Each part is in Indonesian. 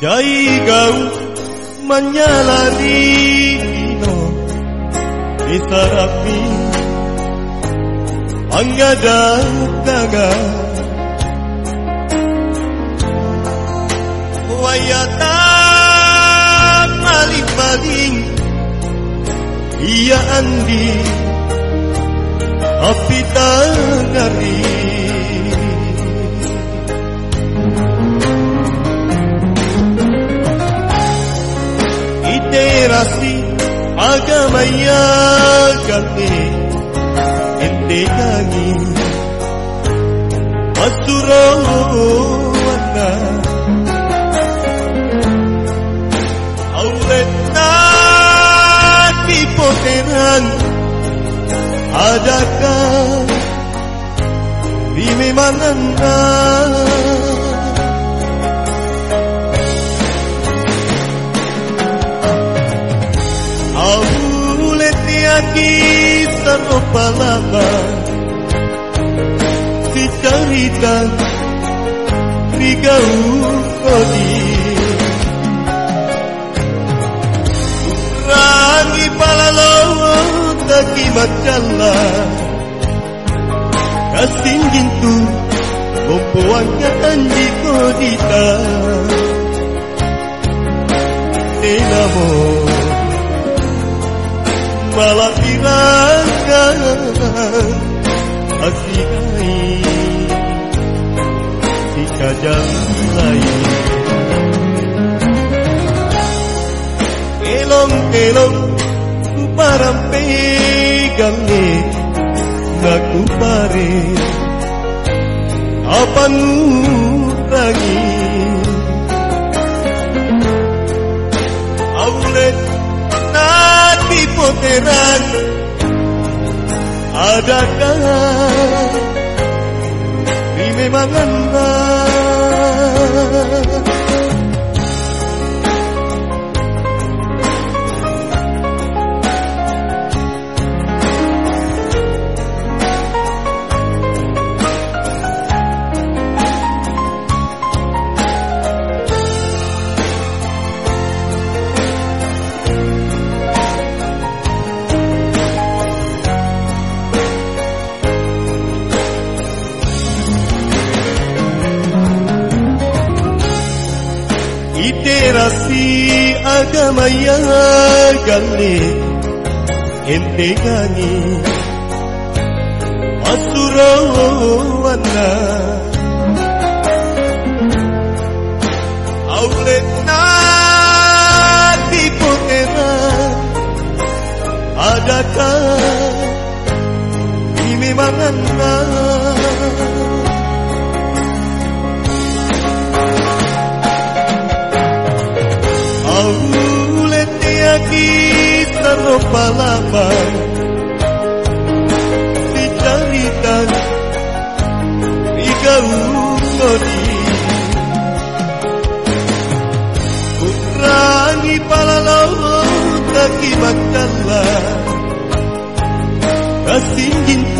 Jai gau menyalari dino Isarapi Anggada daga Wayata maling-maling Iya andi. Api tangari Iterasi agama ya kate Ente kangi Masuro wana Auleta tipoteran Adakah di memang palapa Si cerita Rigau kodi. Rangi palalo Taki macala. Kasing gintu Membuangnya anji kodita. Tenamo malah elong elong ku parampe gamne ngaku pare apa nurangi Aulet hipoteran Adakah Di memang anda Iterasi agama yang gale Ente gani Asurawana Aulet na tipotera Adakah Ini manganda sano palapa Si caritan Ika ungodi Kurangi palalau Taki makala Kasing gintu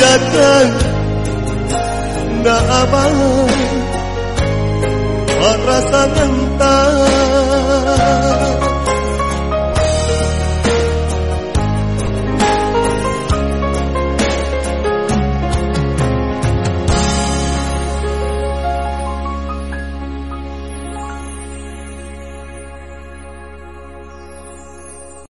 adakah Nggak apa Rasa entah